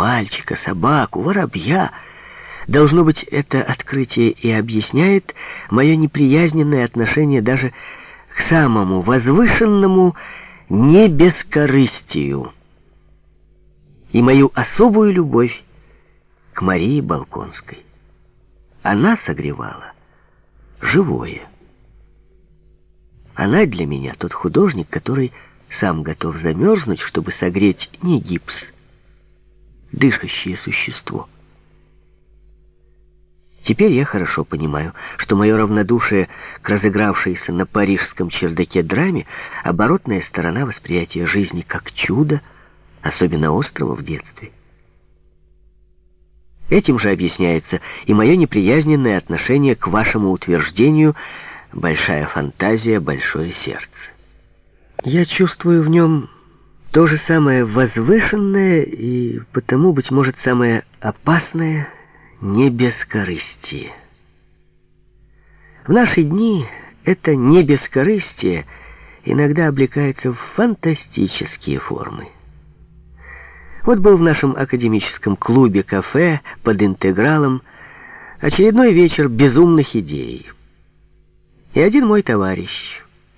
мальчика, собаку, воробья. Должно быть, это открытие и объясняет мое неприязненное отношение даже к самому возвышенному небескорыстию и мою особую любовь к Марии Балконской. Она согревала живое. Она для меня тот художник, который сам готов замерзнуть, чтобы согреть не гипс, дышащее существо. Теперь я хорошо понимаю, что мое равнодушие к разыгравшейся на парижском чердаке драме — оборотная сторона восприятия жизни как чудо, особенно острого в детстве. Этим же объясняется и мое неприязненное отношение к вашему утверждению «большая фантазия, большое сердце». Я чувствую в нем то же самое возвышенное и потому, быть может, самое опасное небескорыстие. В наши дни это небескорыстие иногда облекается в фантастические формы. Вот был в нашем академическом клубе-кафе под интегралом очередной вечер безумных идей. И один мой товарищ,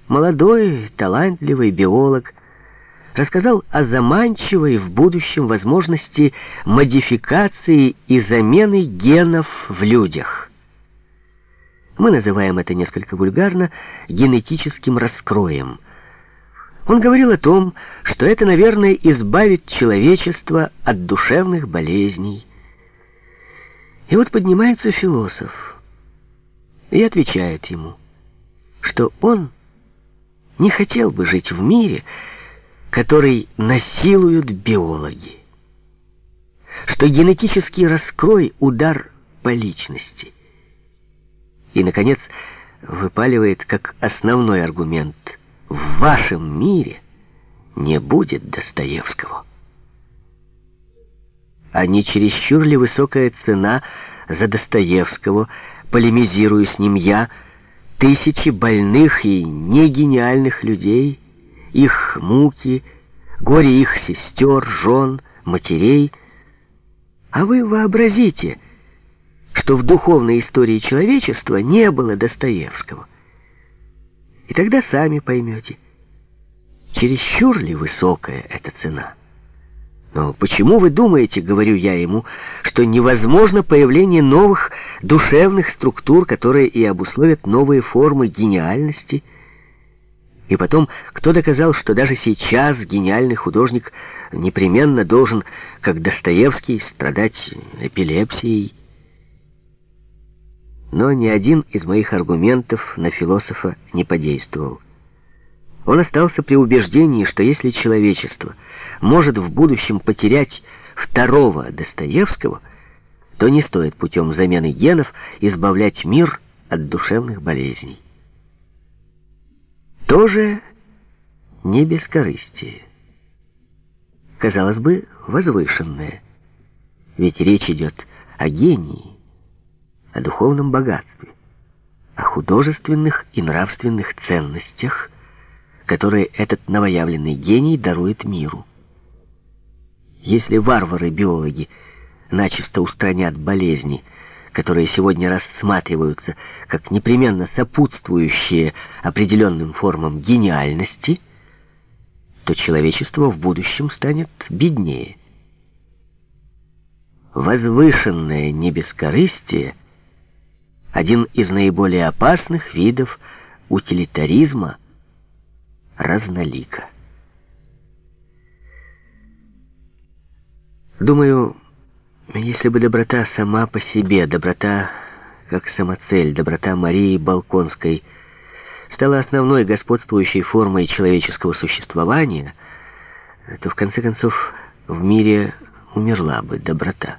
молодой, талантливый биолог, рассказал о заманчивой в будущем возможности модификации и замены генов в людях. Мы называем это несколько вульгарно генетическим раскроем – он говорил о том, что это, наверное, избавит человечество от душевных болезней. И вот поднимается философ и отвечает ему, что он не хотел бы жить в мире, который насилуют биологи, что генетический раскрой — удар по личности. И, наконец, выпаливает как основной аргумент — в вашем мире не будет Достоевского. А не чересчур ли высокая цена за Достоевского, полемизирую с ним я, тысячи больных и негениальных людей, их муки, горе их сестер, жен, матерей. А вы вообразите, что в духовной истории человечества не было Достоевского. И тогда сами поймете, чересчур ли высокая эта цена. Но почему вы думаете, говорю я ему, что невозможно появление новых душевных структур, которые и обусловят новые формы гениальности? И потом, кто доказал, что даже сейчас гениальный художник непременно должен, как Достоевский, страдать эпилепсией? но ни один из моих аргументов на философа не подействовал. Он остался при убеждении, что если человечество может в будущем потерять второго Достоевского, то не стоит путем замены генов избавлять мир от душевных болезней. Тоже не бескорыстие. Казалось бы, возвышенное, ведь речь идет о гении о духовном богатстве, о художественных и нравственных ценностях, которые этот новоявленный гений дарует миру. Если варвары-биологи начисто устранят болезни, которые сегодня рассматриваются как непременно сопутствующие определенным формам гениальности, то человечество в будущем станет беднее. Возвышенное небескорыстие — один из наиболее опасных видов утилитаризма — разнолика. Думаю, если бы доброта сама по себе, доброта как самоцель, доброта Марии Балконской стала основной господствующей формой человеческого существования, то в конце концов в мире умерла бы доброта.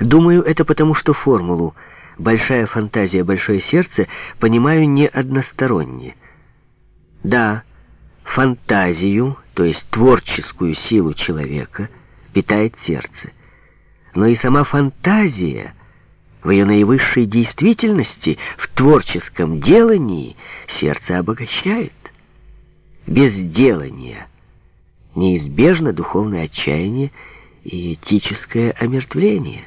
Думаю, это потому, что формулу большая фантазия, большое сердце понимаю не односторонне. Да, фантазию, то есть творческую силу человека, питает сердце. Но и сама фантазия в ее наивысшей действительности, в творческом делании, сердце обогащает. Без делания неизбежно духовное отчаяние и этическое омертвление.